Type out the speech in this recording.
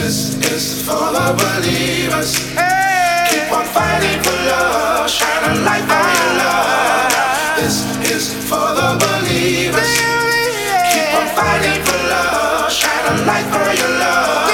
This is for the believers. Hey. Keep on fighting for love. Shine a light on your love. This is for the believers. Keep on fighting for love. Shine a light for your love.